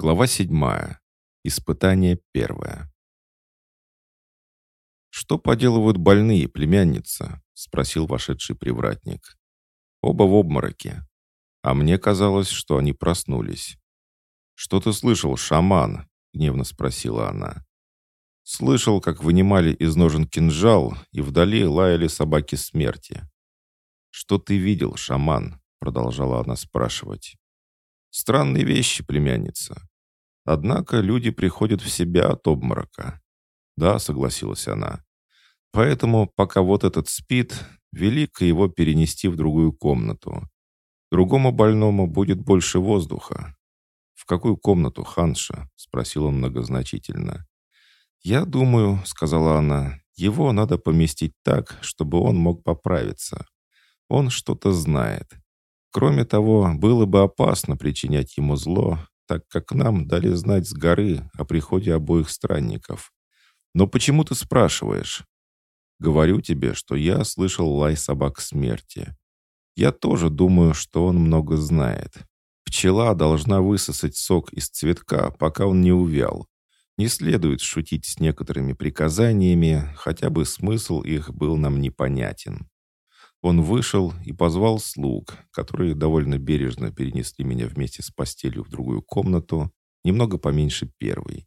Глава седьмая. Испытание первое. «Что поделывают больные, племянница?» — спросил вошедший привратник. «Оба в обмороке. А мне казалось, что они проснулись». «Что ты слышал, шаман?» — гневно спросила она. «Слышал, как вынимали из ножен кинжал, и вдали лаяли собаки смерти». «Что ты видел, шаман?» — продолжала она спрашивать. Странные вещи, племянница. Однако люди приходят в себя от обморока. Да, согласилась она. Поэтому, пока вот этот спит, велико его перенести в другую комнату. Другому больному будет больше воздуха. «В какую комнату, Ханша?» — спросил он многозначительно. «Я думаю», — сказала она, — «его надо поместить так, чтобы он мог поправиться. Он что-то знает. Кроме того, было бы опасно причинять ему зло, так как нам дали знать с горы о приходе обоих странников. Но почему ты спрашиваешь? Говорю тебе, что я слышал лай собак смерти. Я тоже думаю, что он много знает. Пчела должна высосать сок из цветка, пока он не увял. Не следует шутить с некоторыми приказаниями, хотя бы смысл их был нам непонятен. Он вышел и позвал слуг, которые довольно бережно перенесли меня вместе с постелью в другую комнату, немного поменьше первой.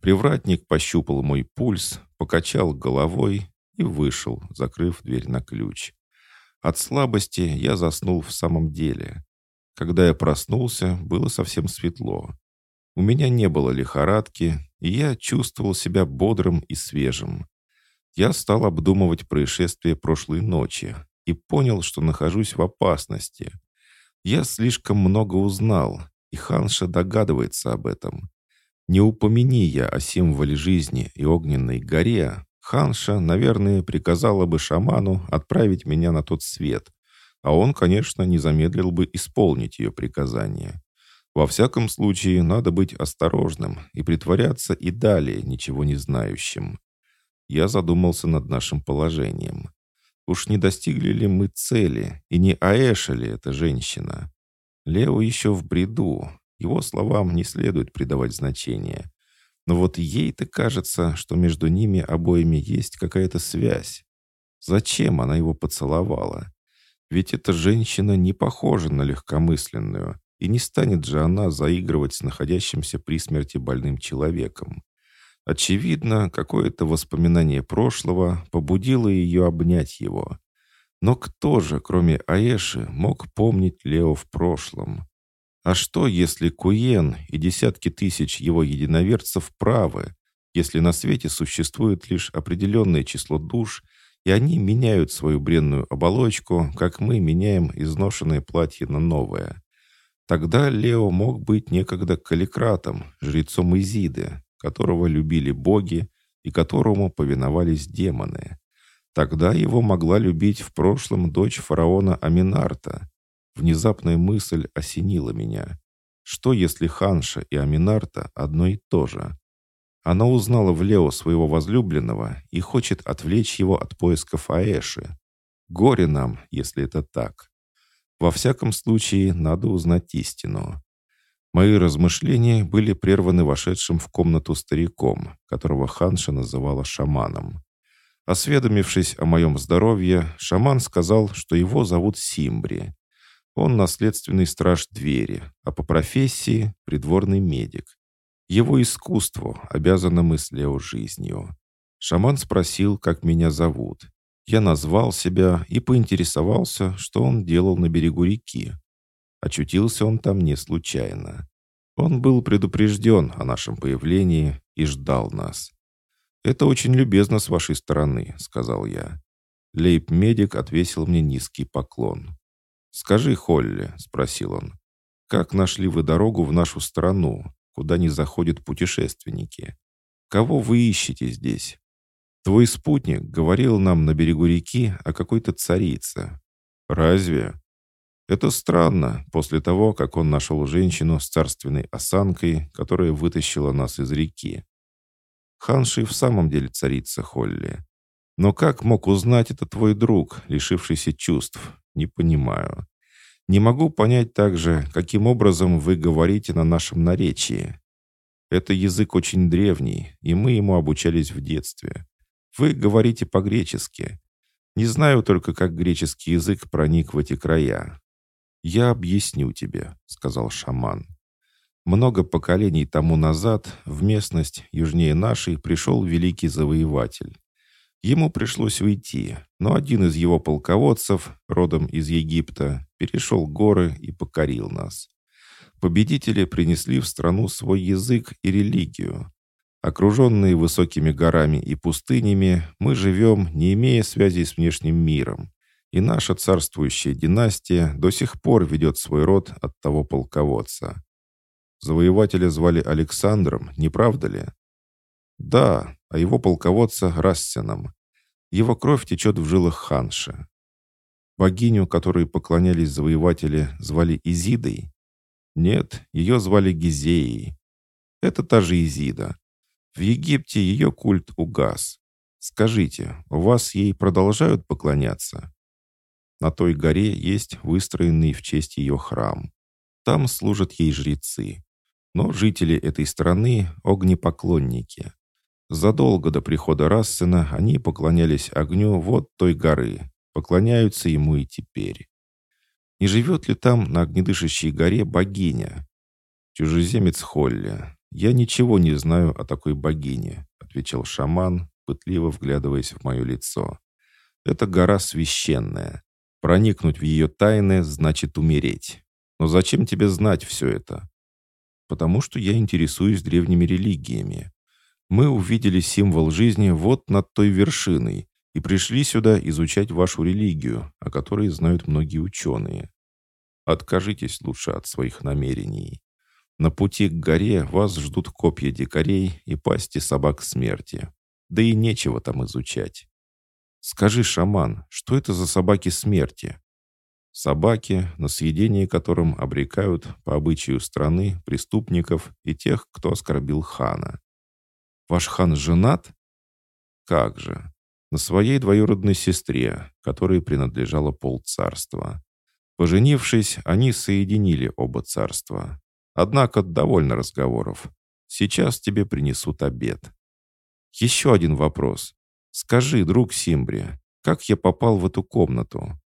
Привратник пощупал мой пульс, покачал головой и вышел, закрыв дверь на ключ. От слабости я заснул в самом деле. Когда я проснулся, было совсем светло. У меня не было лихорадки, и я чувствовал себя бодрым и свежим. Я стал обдумывать происшествие прошлой ночи, и понял, что нахожусь в опасности. Я слишком много узнал, и Ханша догадывается об этом. Не упомяни я о символе жизни и огненной горе, Ханша, наверное, приказала бы шаману отправить меня на тот свет, а он, конечно, не замедлил бы исполнить ее приказание. Во всяком случае, надо быть осторожным и притворяться и далее ничего не знающим. Я задумался над нашим положением. Уж не достигли ли мы цели, и не Аэша ли эта женщина? Лео еще в бреду, его словам не следует придавать значения. Но вот ей-то кажется, что между ними обоими есть какая-то связь. Зачем она его поцеловала? Ведь эта женщина не похожа на легкомысленную, и не станет же она заигрывать с находящимся при смерти больным человеком. Очевидно, какое-то воспоминание прошлого побудило ее обнять его. Но кто же, кроме Аэши, мог помнить Лео в прошлом? А что, если Куен и десятки тысяч его единоверцев правы, если на свете существует лишь определенное число душ, и они меняют свою бренную оболочку, как мы меняем изношенное платье на новое? Тогда Лео мог быть некогда каликратом, жрецом Изиды, которого любили боги и которому повиновались демоны. Тогда его могла любить в прошлом дочь фараона Аминарта. Внезапная мысль осенила меня. Что, если Ханша и Аминарта одно и то же? Она узнала в Лео своего возлюбленного и хочет отвлечь его от поисков Аэши. Горе нам, если это так. Во всяком случае, надо узнать истину. Мои размышления были прерваны вошедшим в комнату стариком, которого Ханша называла шаманом. Осведомившись о моем здоровье, шаман сказал, что его зовут Симбри. Он наследственный страж двери, а по профессии — придворный медик. Его искусству обязано мыслео жизнью. Шаман спросил, как меня зовут. Я назвал себя и поинтересовался, что он делал на берегу реки. Очутился он там не случайно. Он был предупрежден о нашем появлении и ждал нас. «Это очень любезно с вашей стороны», — сказал я. Лейб-медик отвесил мне низкий поклон. «Скажи, Холли», — спросил он, — «как нашли вы дорогу в нашу страну, куда не заходят путешественники? Кого вы ищете здесь? Твой спутник говорил нам на берегу реки о какой-то царице. Разве? Это странно, после того, как он нашел женщину с царственной осанкой, которая вытащила нас из реки. Ханши в самом деле царица Холли. Но как мог узнать это твой друг, лишившийся чувств? Не понимаю. Не могу понять также, каким образом вы говорите на нашем наречии. Это язык очень древний, и мы ему обучались в детстве. Вы говорите по-гречески. Не знаю только, как греческий язык проник в эти края. «Я объясню тебе», — сказал шаман. Много поколений тому назад в местность южнее нашей пришел великий завоеватель. Ему пришлось уйти, но один из его полководцев, родом из Египта, перешел горы и покорил нас. Победители принесли в страну свой язык и религию. Окруженные высокими горами и пустынями, мы живем, не имея связей с внешним миром. И наша царствующая династия до сих пор ведет свой род от того полководца. Завоевателя звали Александром, не правда ли? Да, а его полководца Рассеном. Его кровь течет в жилах ханши. Богиню, которой поклонялись завоеватели, звали Изидой? Нет, ее звали Гизеей. Это та же Изида. В Египте ее культ угас. Скажите, у вас ей продолжают поклоняться? На той горе есть выстроенный в честь ее храм. Там служат ей жрецы. Но жители этой страны — огнепоклонники. Задолго до прихода Рассена они поклонялись огню вот той горы, поклоняются ему и теперь. Не живет ли там на огнедышащей горе богиня? Чужеземец Холли. Я ничего не знаю о такой богине, отвечал шаман, пытливо вглядываясь в мое лицо. Это гора священная. Проникнуть в ее тайны значит умереть. Но зачем тебе знать все это? Потому что я интересуюсь древними религиями. Мы увидели символ жизни вот над той вершиной и пришли сюда изучать вашу религию, о которой знают многие ученые. Откажитесь лучше от своих намерений. На пути к горе вас ждут копья дикарей и пасти собак смерти. Да и нечего там изучать. Скажи, шаман, что это за собаки смерти? Собаки, на съедение которым обрекают по обычаю страны преступников и тех, кто оскорбил хана. Ваш хан женат? Как же? На своей двоюродной сестре, которой принадлежало полцарства. Поженившись, они соединили оба царства. Однако довольно разговоров. Сейчас тебе принесут обед. Еще один вопрос. Скажи, друг Симбри, как я попал в эту комнату?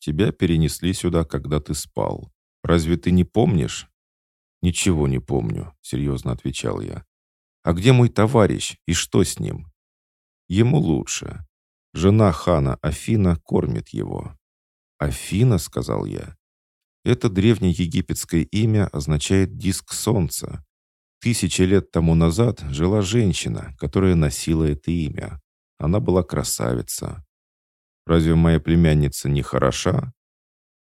Тебя перенесли сюда, когда ты спал. Разве ты не помнишь? Ничего не помню, серьезно отвечал я. А где мой товарищ и что с ним? Ему лучше. Жена хана Афина кормит его. «Афина», — сказал я. Это древнеегипетское имя означает «диск солнца». Тысячи лет тому назад жила женщина, которая носила это имя. Она была красавица. «Разве моя племянница не хороша?»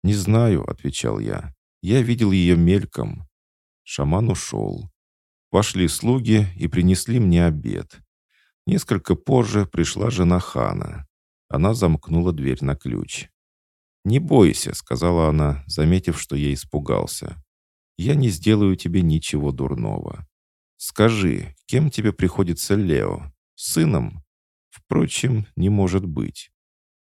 «Не знаю», — отвечал я. «Я видел ее мельком». Шаман ушел. Вошли слуги и принесли мне обед. Несколько позже пришла жена хана. Она замкнула дверь на ключ. «Не бойся», — сказала она, заметив, что я испугался. «Я не сделаю тебе ничего дурного. Скажи, кем тебе приходится Лео? Сыном? Впрочем, не может быть.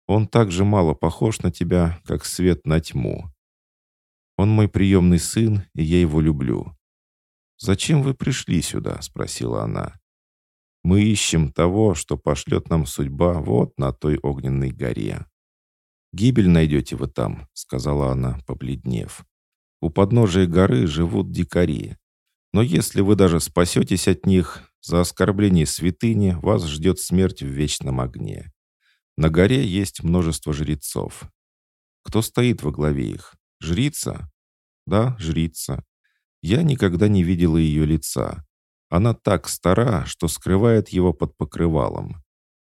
Он так же мало похож на тебя, как свет на тьму. Он мой приемный сын, и я его люблю. «Зачем вы пришли сюда?» — спросила она. «Мы ищем того, что пошлет нам судьба вот на той огненной горе». «Гибель найдете вы там», — сказала она, побледнев. «У подножия горы живут дикари. Но если вы даже спасетесь от них, за оскорбление святыни вас ждет смерть в вечном огне. На горе есть множество жрецов. Кто стоит во главе их? Жрица? Да, жрица. Я никогда не видела ее лица. Она так стара, что скрывает его под покрывалом.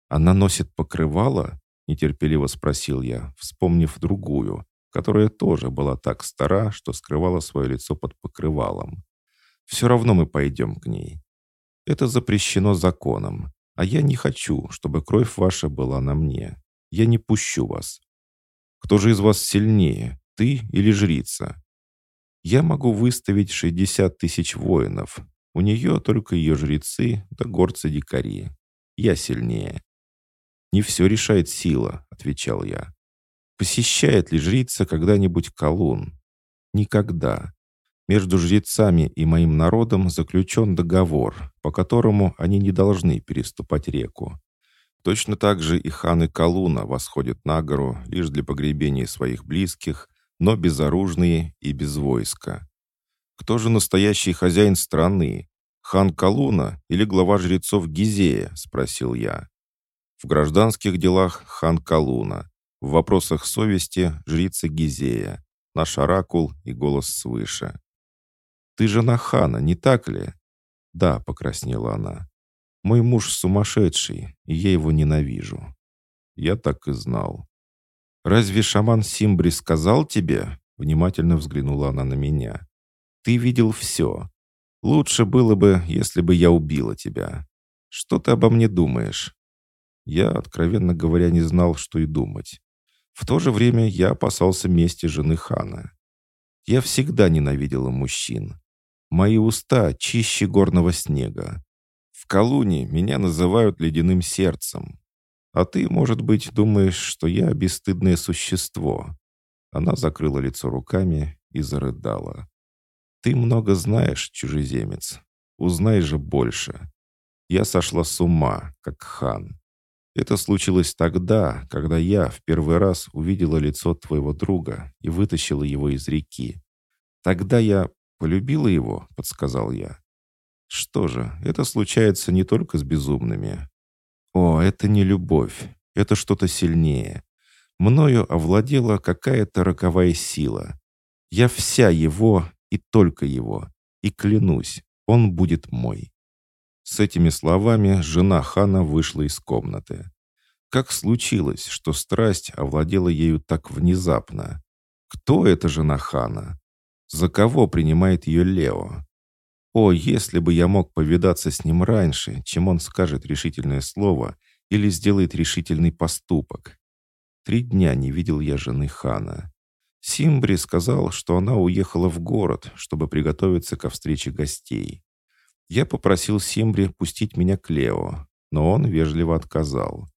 Она носит покрывало? Нетерпеливо спросил я, вспомнив другую, которая тоже была так стара, что скрывала свое лицо под покрывалом. Все равно мы пойдем к ней. Это запрещено законом, а я не хочу, чтобы кровь ваша была на мне. Я не пущу вас. Кто же из вас сильнее, ты или жрица? Я могу выставить 60 тысяч воинов. У нее только ее жрецы да горцы-дикари. Я сильнее. «Не все решает сила», — отвечал я. «Посещает ли жрица когда-нибудь колун?» «Никогда. Между жрецами и моим народом заключен договор, по которому они не должны переступать реку. Точно так же и ханы Калуна восходят на гору лишь для погребения своих близких, но безоружные и без войска. Кто же настоящий хозяин страны? Хан Калуна или глава жрецов Гизея? Спросил я. В гражданских делах хан Калуна, в вопросах совести жрица Гизея, наш оракул и голос свыше. «Ты жена хана, не так ли?» «Да», — покраснела она. «Мой муж сумасшедший, и я его ненавижу». Я так и знал. «Разве шаман Симбри сказал тебе?» Внимательно взглянула она на меня. «Ты видел все. Лучше было бы, если бы я убила тебя. Что ты обо мне думаешь?» Я, откровенно говоря, не знал, что и думать. В то же время я опасался мести жены хана. Я всегда ненавидела мужчин. Мои уста чище горного снега. В Колуне меня называют ледяным сердцем. А ты, может быть, думаешь, что я бесстыдное существо». Она закрыла лицо руками и зарыдала. «Ты много знаешь, чужеземец. Узнай же больше. Я сошла с ума, как хан. Это случилось тогда, когда я в первый раз увидела лицо твоего друга и вытащила его из реки. Тогда я «Полюбила его?» — подсказал я. «Что же, это случается не только с безумными. О, это не любовь, это что-то сильнее. Мною овладела какая-то роковая сила. Я вся его и только его. И клянусь, он будет мой». С этими словами жена хана вышла из комнаты. Как случилось, что страсть овладела ею так внезапно? Кто эта жена хана? За кого принимает ее Лео? О, если бы я мог повидаться с ним раньше, чем он скажет решительное слово или сделает решительный поступок. Три дня не видел я жены хана. Симбри сказал, что она уехала в город, чтобы приготовиться ко встрече гостей. Я попросил Симбри пустить меня к Лео, но он вежливо отказал.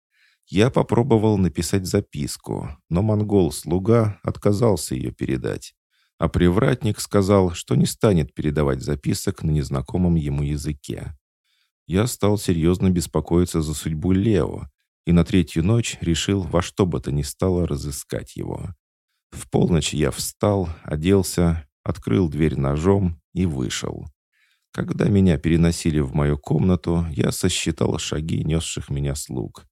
Я попробовал написать записку, но монгол-слуга отказался ее передать а привратник сказал, что не станет передавать записок на незнакомом ему языке. Я стал серьезно беспокоиться за судьбу Лео, и на третью ночь решил во что бы то ни стало разыскать его. В полночь я встал, оделся, открыл дверь ножом и вышел. Когда меня переносили в мою комнату, я сосчитал шаги, несших меня слуг.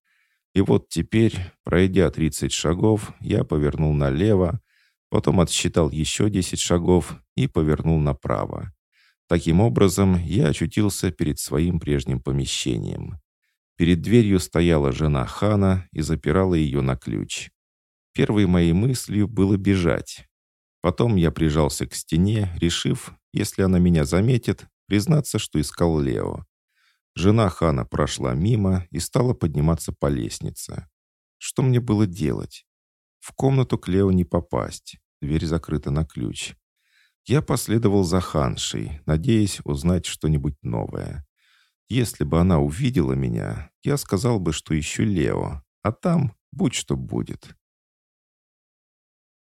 И вот теперь, пройдя 30 шагов, я повернул налево, Потом отсчитал еще 10 шагов и повернул направо. Таким образом, я очутился перед своим прежним помещением. Перед дверью стояла жена хана и запирала ее на ключ. Первой моей мыслью было бежать. Потом я прижался к стене, решив, если она меня заметит, признаться, что искал Лео. Жена хана прошла мимо и стала подниматься по лестнице. Что мне было делать? В комнату к Лео не попасть. Дверь закрыта на ключ. Я последовал за Ханшей, надеясь узнать что-нибудь новое. Если бы она увидела меня, я сказал бы, что ищу Лео, а там будь что будет.